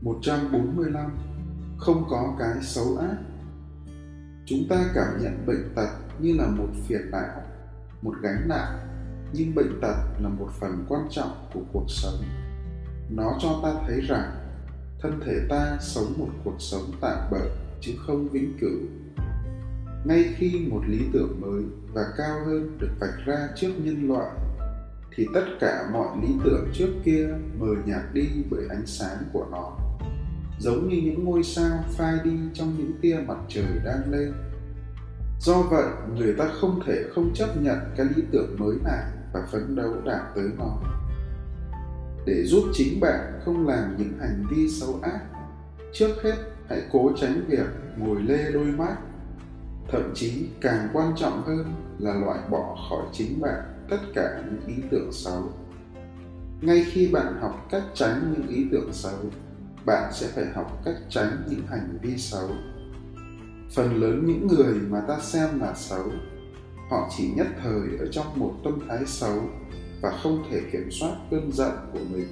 145 Không có cái xấu ác Chúng ta cảm nhận bệnh tật như là một phiền não, một gánh nặng, nhưng bệnh tật là một phần quan trọng của cuộc sống. Nó cho ta thấy rằng thân thể ta sống một cuộc sống tạm bợ chứ không vĩnh cửu. Ngay khi một lý tưởng mới và cao hơn được vạch ra trước nhân loại thì tất cả mọi lý tưởng trước kia mờ nhạt đi bởi ánh sáng của nó giống như những ngôi sao phai đi trong những tia mặt trời đang lên. Do vậy, người ta không thể không chấp nhận cái lý tưởng mới này và phấn đấu đạt tới nó. Để giúp chính bạn không làm những hành vi xấu ác, trước hết hãy cố tránh việc ngồi lê đôi mắt. Thậm chí càng quan trọng hơn là loại bỏ khỏi chính bạn tất cả những ý tưởng xấu. Ngay khi bạn học cách tránh những ý tưởng xấu bạn sẽ phải học cách tránh những hành vi xấu. Phần lớn những người mà ta xem là xấu, họ chỉ nhất thời ở trong một tâm thái xấu và không thể kiểm soát cơn giận của mình.